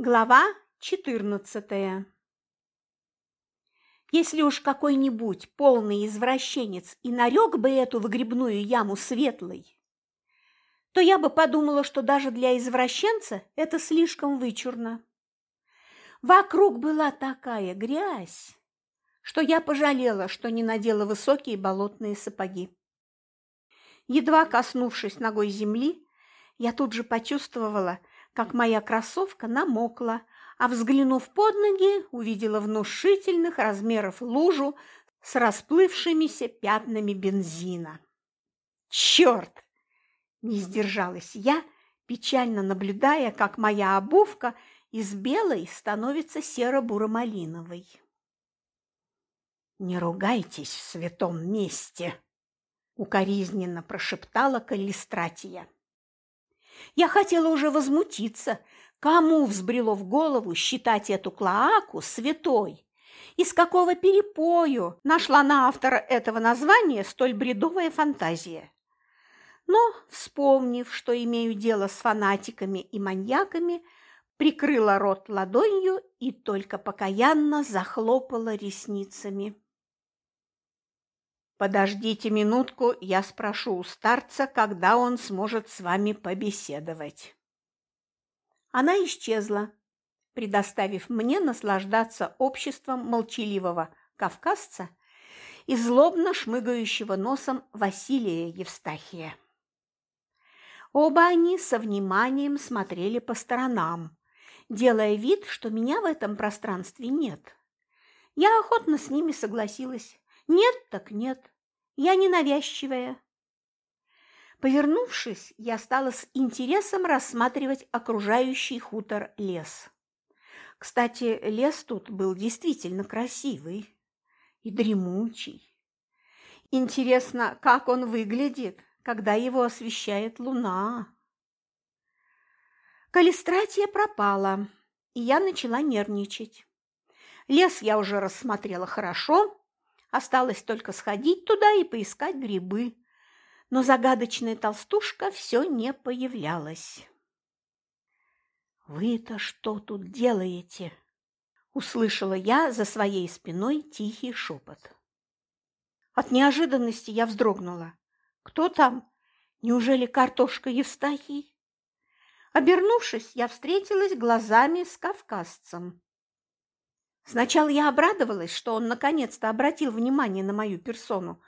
Глава 14 Если уж какой-нибудь полный извращенец и нарек бы эту выгребную яму светлой, то я бы подумала, что даже для извращенца это слишком вычурно. Вокруг была такая грязь, что я пожалела, что не надела высокие болотные сапоги. Едва коснувшись ногой земли, я тут же почувствовала, как моя кроссовка намокла, а взглянув под ноги, увидела внушительных размеров лужу с расплывшимися пятнами бензина. Черт! Не сдержалась я, печально наблюдая, как моя обувка из белой становится серо-буро-малиновой. «Не ругайтесь в святом месте!» – укоризненно прошептала Каллистратия. Я хотела уже возмутиться, кому взбрело в голову считать эту клоаку святой, из какого перепою нашла на автора этого названия столь бредовая фантазия. Но, вспомнив, что имею дело с фанатиками и маньяками, прикрыла рот ладонью и только покаянно захлопала ресницами. Подождите минутку, я спрошу у старца, когда он сможет с вами побеседовать. Она исчезла, предоставив мне наслаждаться обществом молчаливого кавказца и злобно шмыгающего носом Василия Евстахия. Оба они со вниманием смотрели по сторонам, делая вид, что меня в этом пространстве нет. Я охотно с ними согласилась, нет так нет, я не навязчивая. Повернувшись, я стала с интересом рассматривать окружающий хутор лес. Кстати, лес тут был действительно красивый и дремучий. Интересно, как он выглядит, когда его освещает луна. Калистратия пропала, и я начала нервничать. Лес я уже рассмотрела хорошо, Осталось только сходить туда и поискать грибы. Но загадочная толстушка все не появлялась. «Вы-то что тут делаете?» – услышала я за своей спиной тихий шепот. От неожиданности я вздрогнула. «Кто там? Неужели картошка Евстахий?» Обернувшись, я встретилась глазами с кавказцем. Сначала я обрадовалась, что он наконец-то обратил внимание на мою персону,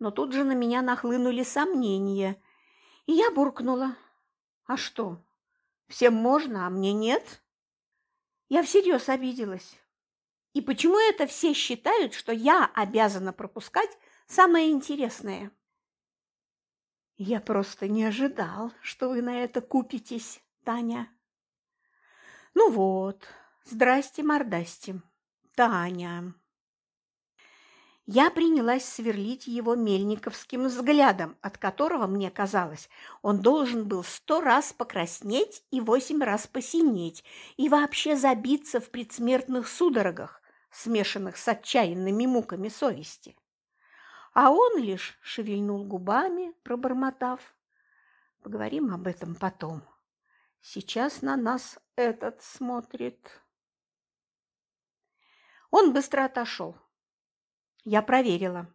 но тут же на меня нахлынули сомнения, и я буркнула. «А что, всем можно, а мне нет?» Я всерьез обиделась. И почему это все считают, что я обязана пропускать самое интересное? Я просто не ожидал, что вы на это купитесь, Таня. Ну вот, здрасте-мордасте. Таня. Я принялась сверлить его мельниковским взглядом, от которого, мне казалось, он должен был сто раз покраснеть и восемь раз посинеть и вообще забиться в предсмертных судорогах, смешанных с отчаянными муками совести. А он лишь шевельнул губами, пробормотав. Поговорим об этом потом. Сейчас на нас этот смотрит. Он быстро отошел. Я проверила.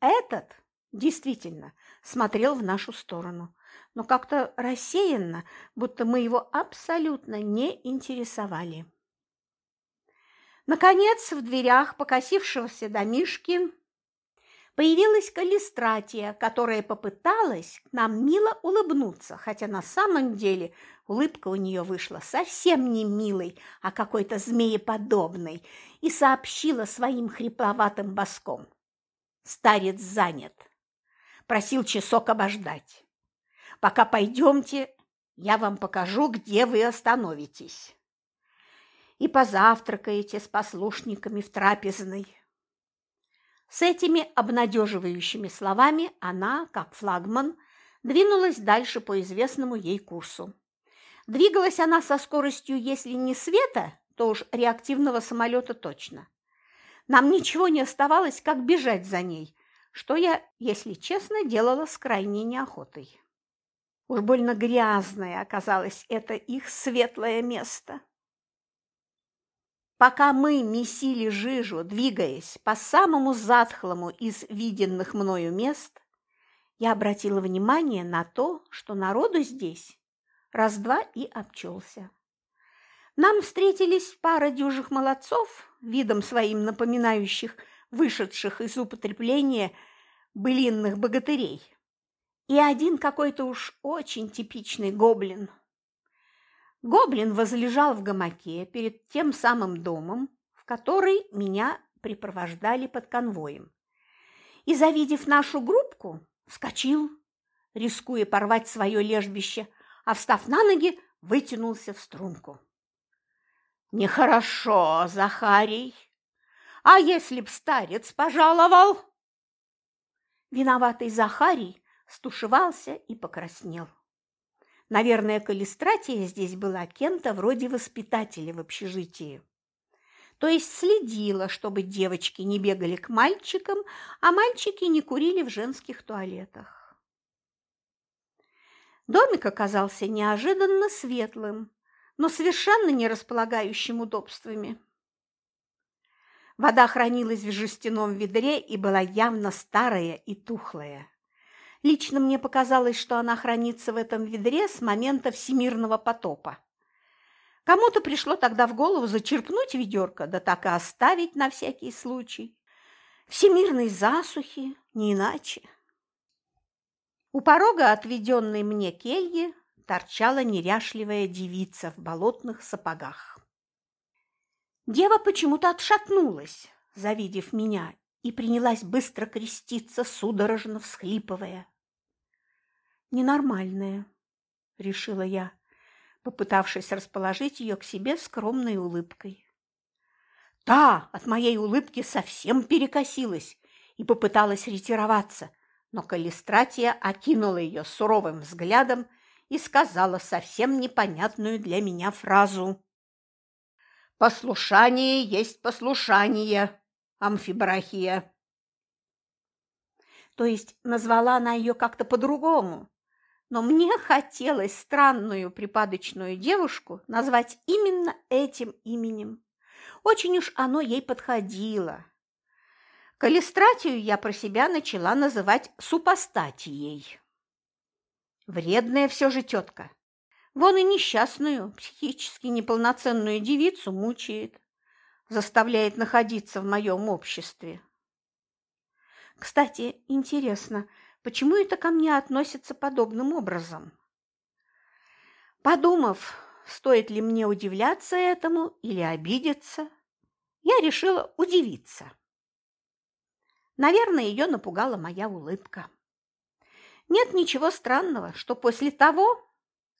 Этот действительно смотрел в нашу сторону, но как-то рассеянно, будто мы его абсолютно не интересовали. Наконец, в дверях покосившегося домишки появилась Калистратия, которая попыталась нам мило улыбнуться, хотя на самом деле улыбка у нее вышла совсем не милой, а какой-то змееподобной, и сообщила своим хрипловатым боском. Старец занят. Просил часок обождать. Пока пойдемте, я вам покажу, где вы остановитесь. И позавтракаете с послушниками в трапезной. С этими обнадеживающими словами она, как флагман, двинулась дальше по известному ей курсу. Двигалась она со скоростью, если не света, то уж реактивного самолета точно. Нам ничего не оставалось, как бежать за ней, что я, если честно, делала с крайней неохотой. Уж больно грязное оказалось это их светлое место. Пока мы месили жижу, двигаясь по самому затхлому из виденных мною мест, я обратила внимание на то, что народу здесь раз-два и обчелся. Нам встретились пара дюжих молодцов, видом своим напоминающих вышедших из употребления былинных богатырей, и один какой-то уж очень типичный гоблин. Гоблин возлежал в гамаке перед тем самым домом, в который меня припровождали под конвоем. И, завидев нашу группку, вскочил, рискуя порвать свое лежбище, а, встав на ноги, вытянулся в струнку. «Нехорошо, Захарий! А если б старец пожаловал?» Виноватый Захарий стушевался и покраснел. Наверное, Калистратия здесь была кем-то вроде воспитателя в общежитии. То есть следила, чтобы девочки не бегали к мальчикам, а мальчики не курили в женских туалетах. Домик оказался неожиданно светлым, но совершенно не располагающим удобствами. Вода хранилась в жестяном ведре и была явно старая и тухлая. Лично мне показалось, что она хранится в этом ведре с момента всемирного потопа. Кому-то пришло тогда в голову зачерпнуть ведерко, да так и оставить на всякий случай. Всемирной засухи, не иначе. У порога отведенной мне кельи торчала неряшливая девица в болотных сапогах. Дева почему-то отшатнулась, завидев меня, и принялась быстро креститься, судорожно всхлипывая. «Ненормальная», — решила я, попытавшись расположить ее к себе скромной улыбкой. Та от моей улыбки совсем перекосилась и попыталась ретироваться – но Калистратия окинула ее суровым взглядом и сказала совсем непонятную для меня фразу. «Послушание есть послушание, амфибрахия». То есть назвала она ее как-то по-другому, но мне хотелось странную припадочную девушку назвать именно этим именем. Очень уж оно ей подходило. Калистратию я про себя начала называть супостатией. Вредная все же тетка. Вон и несчастную, психически неполноценную девицу мучает, заставляет находиться в моем обществе. Кстати, интересно, почему это ко мне относится подобным образом? Подумав, стоит ли мне удивляться этому или обидеться, я решила удивиться. Наверное, ее напугала моя улыбка. Нет ничего странного, что после того,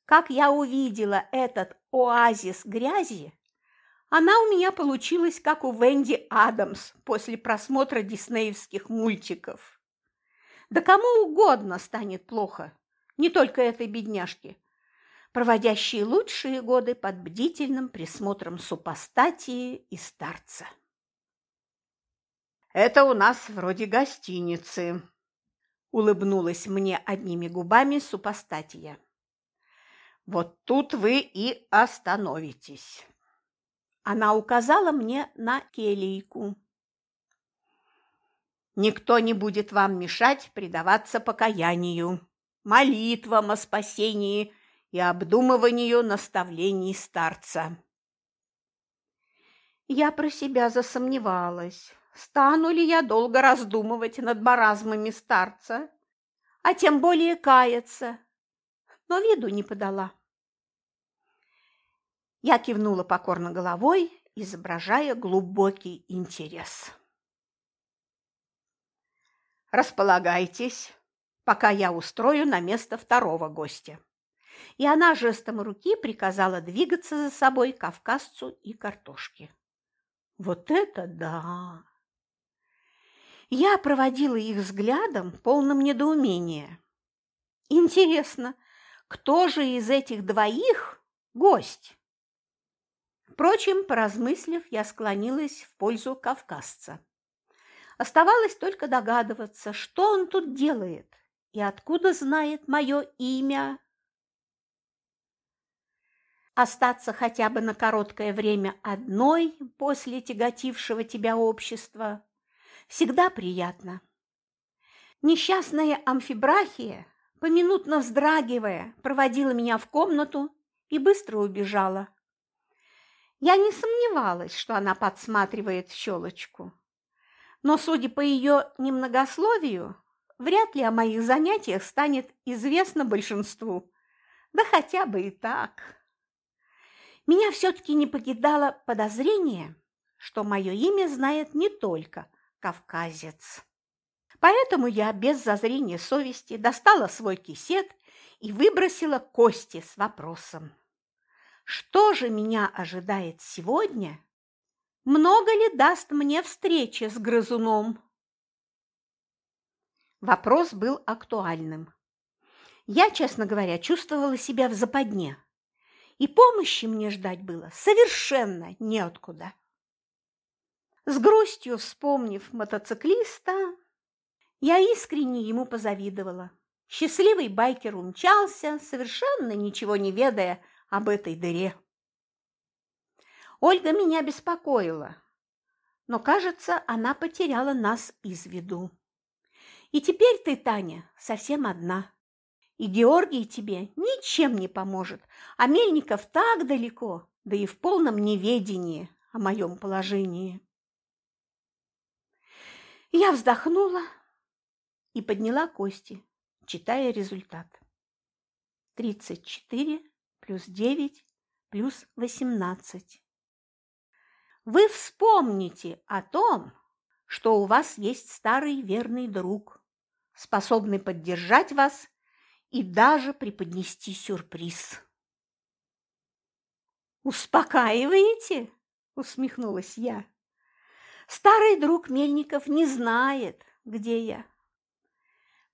как я увидела этот оазис грязи, она у меня получилась, как у Венди Адамс после просмотра диснеевских мультиков. Да кому угодно станет плохо, не только этой бедняжке, проводящей лучшие годы под бдительным присмотром супостатии и старца. Это у нас вроде гостиницы, улыбнулась мне одними губами супостатия. Вот тут вы и остановитесь. Она указала мне на келейку. Никто не будет вам мешать предаваться покаянию, молитвам о спасении и обдумыванию наставлений старца. Я про себя засомневалась стану ли я долго раздумывать над маразмами старца, а тем более каяться, но виду не подала. Я кивнула покорно головой, изображая глубокий интерес. «Располагайтесь, пока я устрою на место второго гостя». И она жестом руки приказала двигаться за собой кавказцу и картошке. «Вот это да!» Я проводила их взглядом, полным недоумения. Интересно, кто же из этих двоих гость? Впрочем, поразмыслив, я склонилась в пользу кавказца. Оставалось только догадываться, что он тут делает и откуда знает мое имя. остаться хотя бы на короткое время одной после тяготившего тебя общества всегда приятно. Несчастная амфибрахия, поминутно вздрагивая, проводила меня в комнату и быстро убежала. Я не сомневалась, что она подсматривает в щелочку. Но, судя по ее немногословию, вряд ли о моих занятиях станет известно большинству. Да хотя бы и так. Меня все-таки не покидало подозрение, что мое имя знает не только кавказец. Поэтому я без зазрения совести достала свой кисет и выбросила кости с вопросом. Что же меня ожидает сегодня? Много ли даст мне встреча с грызуном? Вопрос был актуальным. Я, честно говоря, чувствовала себя в западне, и помощи мне ждать было совершенно неоткуда. С грустью вспомнив мотоциклиста, я искренне ему позавидовала. Счастливый байкер умчался, совершенно ничего не ведая об этой дыре. Ольга меня беспокоила, но, кажется, она потеряла нас из виду. И теперь ты, Таня, совсем одна. И Георгий тебе ничем не поможет, а Мельников так далеко, да и в полном неведении о моем положении. Я вздохнула и подняла кости, читая результат. Тридцать четыре плюс 9 плюс 18. Вы вспомните о том, что у вас есть старый верный друг, способный поддержать вас и даже преподнести сюрприз. «Успокаиваете?» – усмехнулась я. «Старый друг Мельников не знает, где я.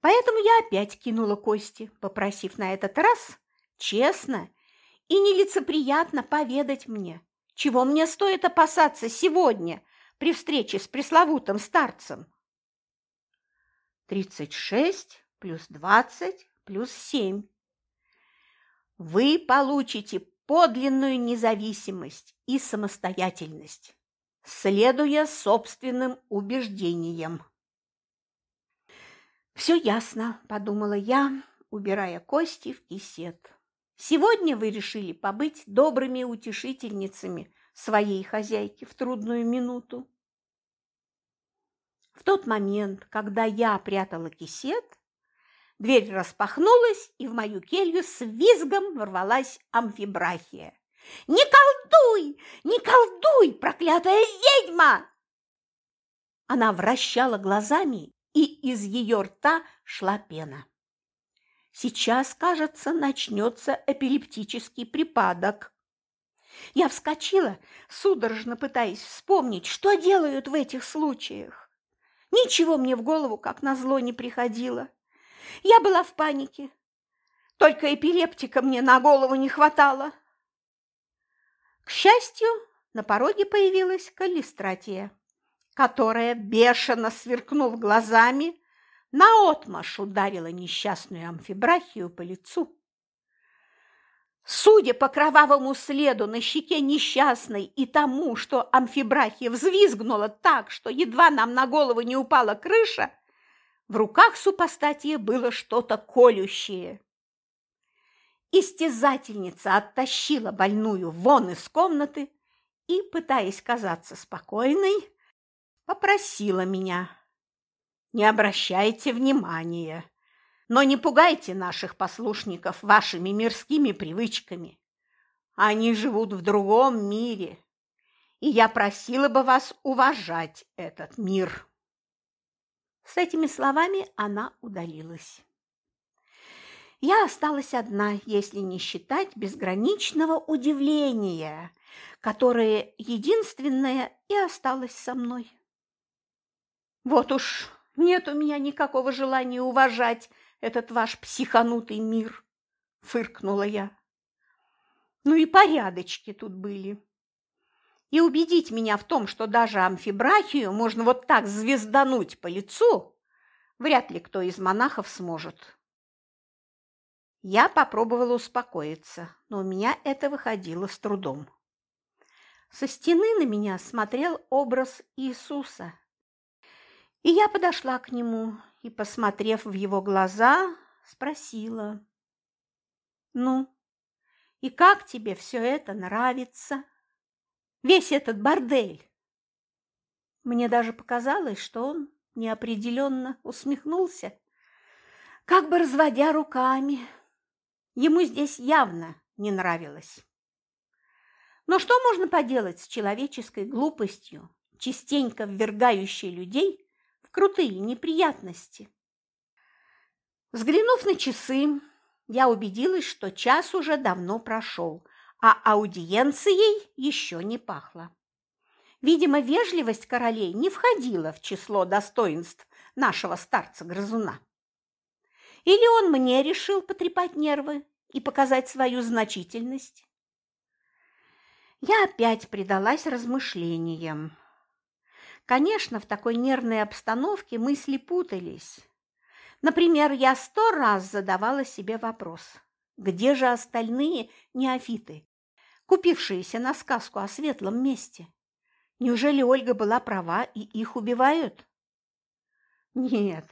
Поэтому я опять кинула кости, попросив на этот раз честно и нелицеприятно поведать мне, чего мне стоит опасаться сегодня при встрече с пресловутым старцем. Тридцать шесть плюс двадцать плюс семь. Вы получите подлинную независимость и самостоятельность, следуя собственным убеждениям. «Все ясно», – подумала я, убирая кости в кисет. Сегодня вы решили побыть добрыми утешительницами своей хозяйки в трудную минуту. В тот момент, когда я прятала кисет, дверь распахнулась, и в мою келью с визгом ворвалась амфибрахия. «Не колдуй! Не колдуй, проклятая ведьма!» Она вращала глазами, и из ее рта шла пена. Сейчас, кажется, начнется эпилептический припадок. Я вскочила, судорожно пытаясь вспомнить, что делают в этих случаях. Ничего мне в голову, как назло, не приходило. Я была в панике. Только эпилептика мне на голову не хватало. К счастью, на пороге появилась Калистратия, которая, бешено сверкнув глазами, наотмашь ударила несчастную амфибрахию по лицу. Судя по кровавому следу на щеке несчастной и тому, что амфибрахия взвизгнула так, что едва нам на голову не упала крыша, в руках супостатия было что-то колющее. Истязательница оттащила больную вон из комнаты и, пытаясь казаться спокойной, попросила меня не обращайте внимания, но не пугайте наших послушников вашими мирскими привычками. Они живут в другом мире, и я просила бы вас уважать этот мир». С этими словами она удалилась. Я осталась одна, если не считать безграничного удивления, которое единственное и осталось со мной. Вот уж нет у меня никакого желания уважать этот ваш психанутый мир, фыркнула я. Ну и порядочки тут были. И убедить меня в том, что даже амфибрахию можно вот так звездануть по лицу, вряд ли кто из монахов сможет. Я попробовала успокоиться, но у меня это выходило с трудом. Со стены на меня смотрел образ Иисуса. И я подошла к нему и, посмотрев в его глаза, спросила. «Ну, и как тебе все это нравится? Весь этот бордель?» Мне даже показалось, что он неопределенно усмехнулся, как бы разводя руками. Ему здесь явно не нравилось. Но что можно поделать с человеческой глупостью, частенько ввергающей людей крутые неприятности? Взглянув на часы, я убедилась, что час уже давно прошел, а аудиенцией еще не пахло. Видимо, вежливость королей не входила в число достоинств нашего старца-грызуна. Или он мне решил потрепать нервы и показать свою значительность? Я опять предалась размышлениям. Конечно, в такой нервной обстановке мысли путались. Например, я сто раз задавала себе вопрос, где же остальные неофиты, купившиеся на сказку о светлом месте? Неужели Ольга была права, и их убивают? Нет,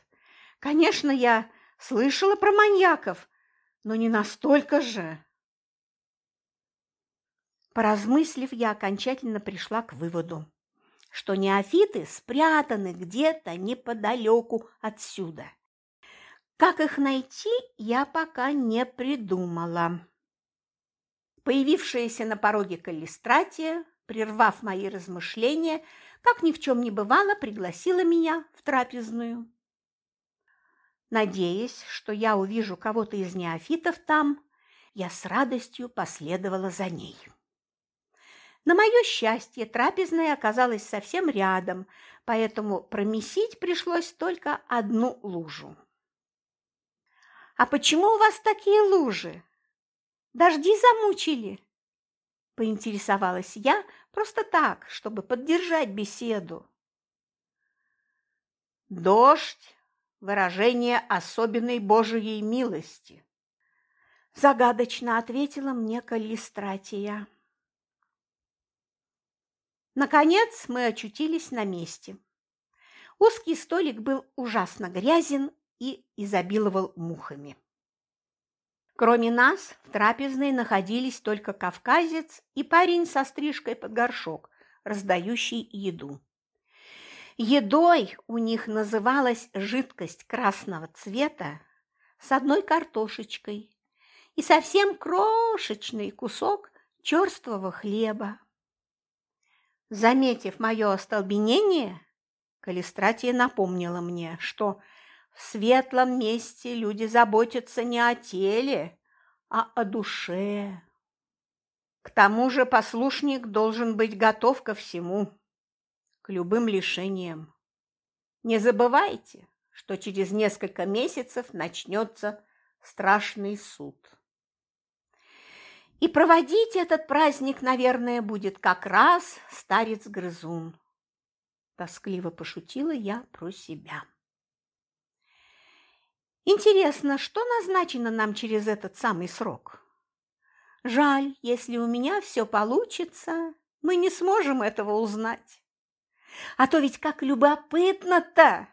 конечно, я слышала про маньяков, но не настолько же. Поразмыслив, я окончательно пришла к выводу, что неофиты спрятаны где-то неподалеку отсюда. Как их найти, я пока не придумала. Появившаяся на пороге Каллистратия, прервав мои размышления, как ни в чем не бывало, пригласила меня в трапезную. Надеясь, что я увижу кого-то из неофитов там, я с радостью последовала за ней. На мое счастье, трапезная оказалась совсем рядом, поэтому промесить пришлось только одну лужу. «А почему у вас такие лужи? Дожди замучили?» Поинтересовалась я просто так, чтобы поддержать беседу. «Дождь выражение особенной Божией милости. Загадочно ответила мне Каллистратия. Наконец мы очутились на месте. Узкий столик был ужасно грязен и изобиловал мухами. Кроме нас в трапезной находились только кавказец и парень со стрижкой под горшок, раздающий еду. Едой у них называлась жидкость красного цвета с одной картошечкой и совсем крошечный кусок черствого хлеба. Заметив мое остолбенение, Калистратия напомнила мне, что в светлом месте люди заботятся не о теле, а о душе. К тому же послушник должен быть готов ко всему к любым лишениям. Не забывайте, что через несколько месяцев начнется страшный суд. И проводить этот праздник, наверное, будет как раз старец-грызун. Тоскливо пошутила я про себя. Интересно, что назначено нам через этот самый срок? Жаль, если у меня все получится, мы не сможем этого узнать. А то ведь как любопытно-то!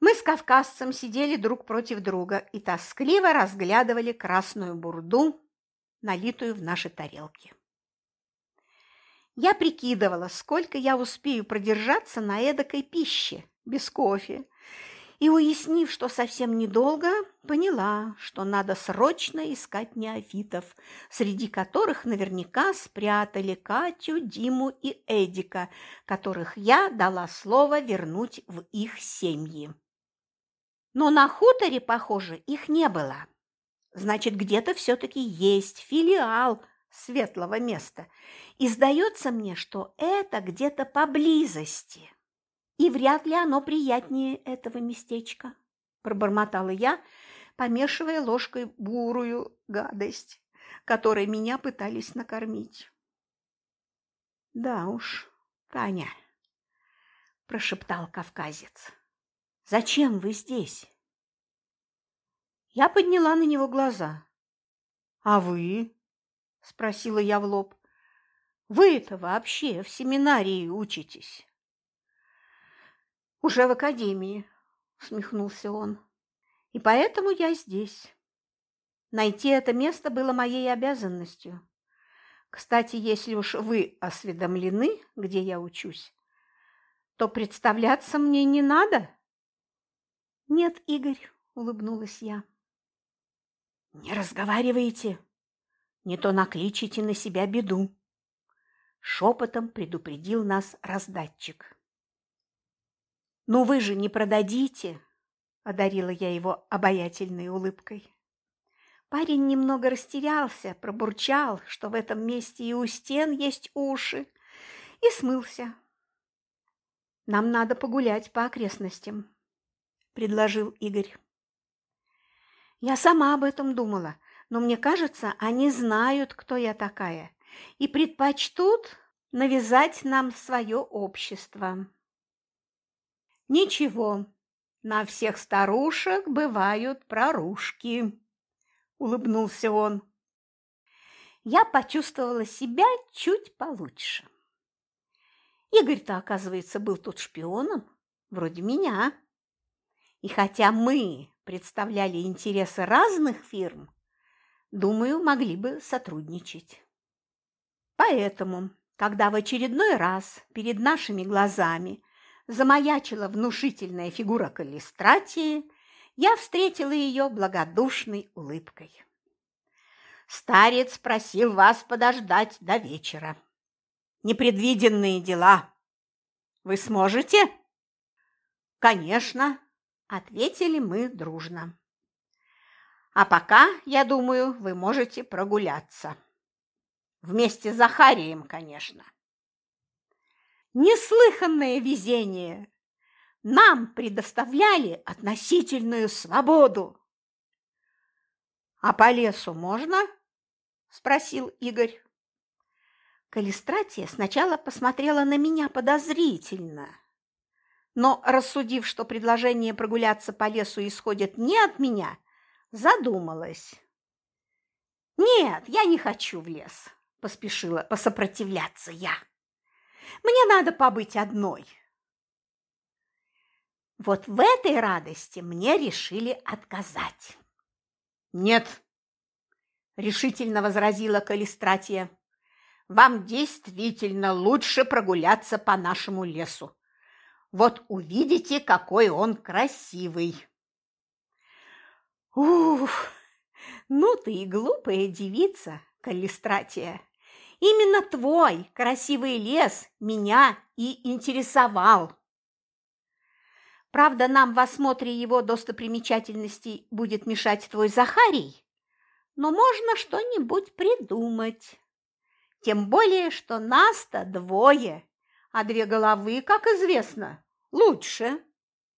Мы с кавказцем сидели друг против друга и тоскливо разглядывали красную бурду, налитую в наши тарелки. Я прикидывала, сколько я успею продержаться на эдакой пище без кофе, и, уяснив, что совсем недолго, поняла, что надо срочно искать неофитов, среди которых наверняка спрятали Катю, Диму и Эдика, которых я дала слово вернуть в их семьи. Но на хуторе, похоже, их не было. Значит, где-то все-таки есть филиал светлого места. И сдается мне, что это где-то поблизости и вряд ли оно приятнее этого местечка, пробормотала я, помешивая ложкой бурую гадость, которой меня пытались накормить. Да уж, Таня, прошептал кавказец. Зачем вы здесь? Я подняла на него глаза. «А вы?» – спросила я в лоб. «Вы-то вообще в семинарии учитесь?» «Уже в академии», – усмехнулся он. «И поэтому я здесь. Найти это место было моей обязанностью. Кстати, если уж вы осведомлены, где я учусь, то представляться мне не надо?» «Нет, Игорь», – улыбнулась я. «Не разговаривайте, не то накличите на себя беду», – шепотом предупредил нас раздатчик. «Ну вы же не продадите!» – одарила я его обаятельной улыбкой. Парень немного растерялся, пробурчал, что в этом месте и у стен есть уши, и смылся. «Нам надо погулять по окрестностям», – предложил Игорь. Я сама об этом думала, но мне кажется, они знают, кто я такая, и предпочтут навязать нам свое общество. Ничего, на всех старушек бывают прорушки, улыбнулся он. Я почувствовала себя чуть получше. Игорь-то, оказывается, был тут шпионом, вроде меня. И хотя мы представляли интересы разных фирм, думаю, могли бы сотрудничать. Поэтому, когда в очередной раз перед нашими глазами замаячила внушительная фигура Калистратии, я встретила ее благодушной улыбкой. Старец просил вас подождать до вечера. Непредвиденные дела. Вы сможете? Конечно, Ответили мы дружно. А пока, я думаю, вы можете прогуляться. Вместе с Захарием, конечно. Неслыханное везение! Нам предоставляли относительную свободу. «А по лесу можно?» – спросил Игорь. Калистратия сначала посмотрела на меня подозрительно – но, рассудив, что предложение прогуляться по лесу исходит не от меня, задумалась. «Нет, я не хочу в лес», – поспешила посопротивляться я. «Мне надо побыть одной». Вот в этой радости мне решили отказать. «Нет», – решительно возразила Калистратия, – «вам действительно лучше прогуляться по нашему лесу. Вот увидите, какой он красивый. Уф, ну ты и глупая девица, Калистратия. Именно твой красивый лес меня и интересовал. Правда, нам в осмотре его достопримечательностей будет мешать твой Захарий, но можно что-нибудь придумать. Тем более, что нас-то двое, а две головы, как известно, лучше.